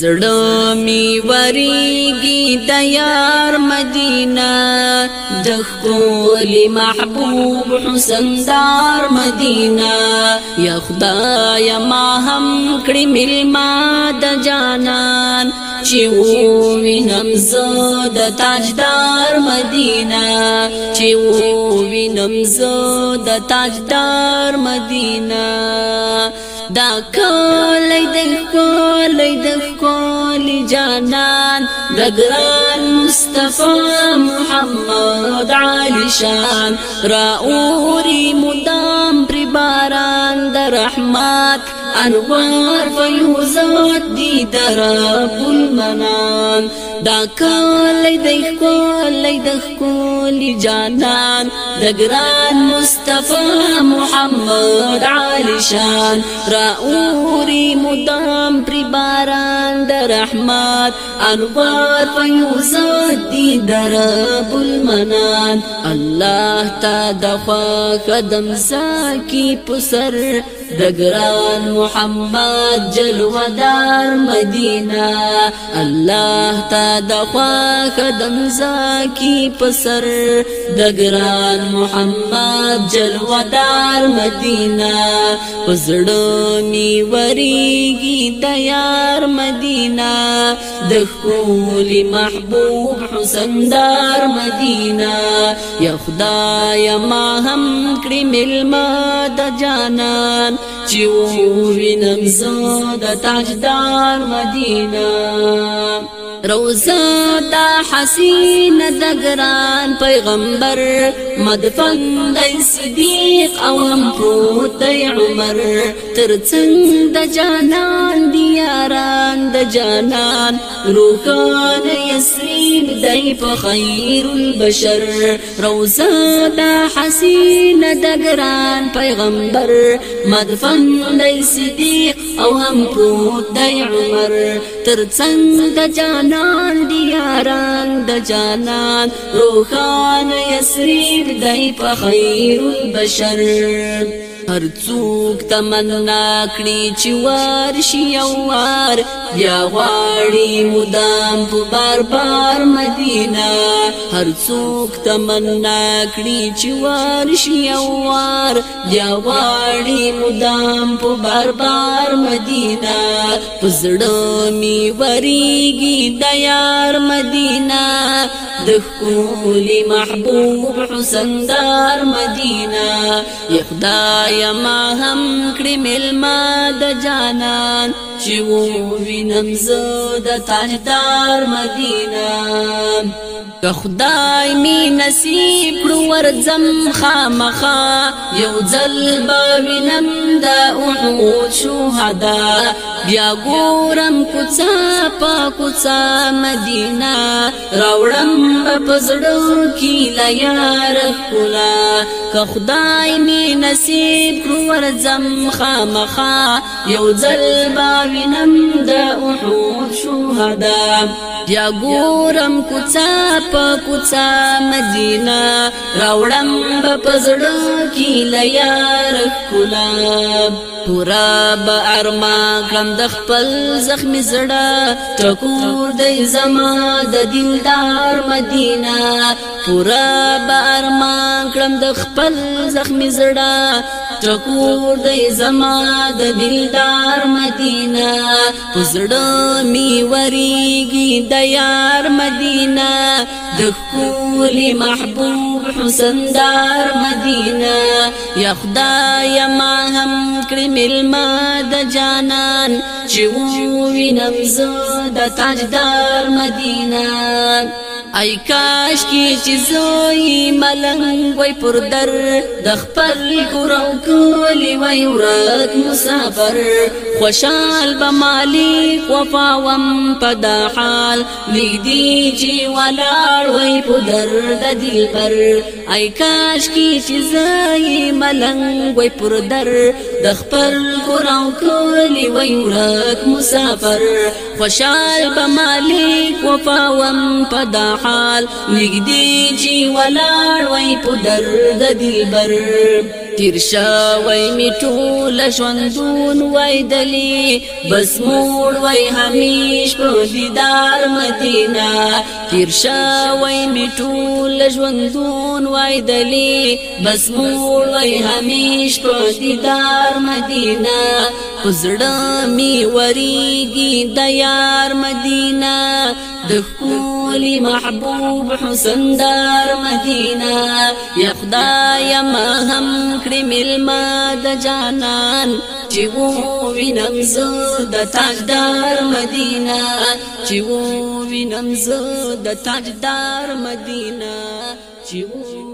زړه می وریږي د یار مدینه د خپل محبوب حسین دار مدینه یا خدای ما هم کړی ملما د جانان چې وینم زه د تاجدار مدینه چې وینم زه د تاجدار مدینه دا کولې د کولې د کولې جانان د ګران مصطفی محمد علی شان را اوري مدام پر باران د رحمت انوار فیوزات دیدارا پل منان دا کالی د ښکلی د ښکلی جانان د ګران مصطفی محمد علی شان را اوری مدام پری باران د رحمت انوار فیوزات دیدارا پل منان الله تا د خوا قدم ساکی پسر د ګران محمد جلودار مدینہ الله تا د خوا خدم زکی پسر د ګران محمد جلودار مدینہ پسړو می وریږي تیار مدینہ د خول محبوب حسین دار مدینہ یا خدای ما هم کړی مل ما د جانان چې وینم زه د تاجدار مدینه روزا دا حسین دگران پیغمبر مدفن دی صدیق او پروت دی عمر ترڅنګ دا جانان دیاران دا جانان روکان یسریب دی په البشر روزا دا حسین دگران پیغمبر مدفن دی صدیق او پروت دی عمر ترڅنګ دا جانان ګلان دی یاران د جانان روخان یسریب دای په خیر البشر هر څوک تمنا کړی چې وار شي او وار بیا غواړي مدام په بار بار مدینه هر څوک تمنا کړی چې وار شي او وار بیا غواړي مدام په بار بار مدینه پزړه می وریږي د یار مدینه د خپل محبوب حسن دار مدینه یخدای ما هم کړی ملما د جانان چې و وینم زه د تاجدار مدینه که خدای می نصیب کړو ورځم خامخا یو ځل به وینم دا اونو شهدا بیا ګورم کوڅه په کوڅه مدینه راوړم په زړه کې لا یار کلا که خدای می نصیب کړو ورځم خامخا یو ځل با وینم دا اونو شهدا بیا ګورم کوڅه په کوڅه مدینه راوړم په زړه کې لا یار کلا الكتاب پورا به ارما کړم د خپل زخمی زړه ټکور دی زما د دلدار مدینه پورا به ارما کړم د خپل زخمی زړه ټکور دی زما د دلدار مدینه پزړه می وریږي د یار مدینه د خولي محبوب حسن دار مدینه یا خدای ما هم کړم ملما د جانان چې وینم زه د تاجدار مدینه ای کاش کی چې زوی ملنګ وای پر در د خپل کورو کو ولی وی ورک مسافر خوشال به مالک وفا وم پدا حال لګدی چې ولاړ وی په درد دل پر ای کاش کی چې زای ملنګ وی پر در د خپل ګراو کولی وی ورک مسافر خوشال به مالک وفا وم پدا حال لګدی چې ولاړ وی په درد دل پر تیر شوی می ټول ژوندون وای دلی بس موړ وای همیش په دیدار مدینه تیر شوی می ټول ژوندون وای دلی بس موړ وای همیش په دیدار مدینه خزړه می وریږي د یار مدینه د خو ګل محبوب حسن دار مدینہ یا خدای ما هم کړی ملما د جانان چې وو وینم زه د تاجدار مدینہ چې وو وینم زه د تاجدار مدینہ چې وو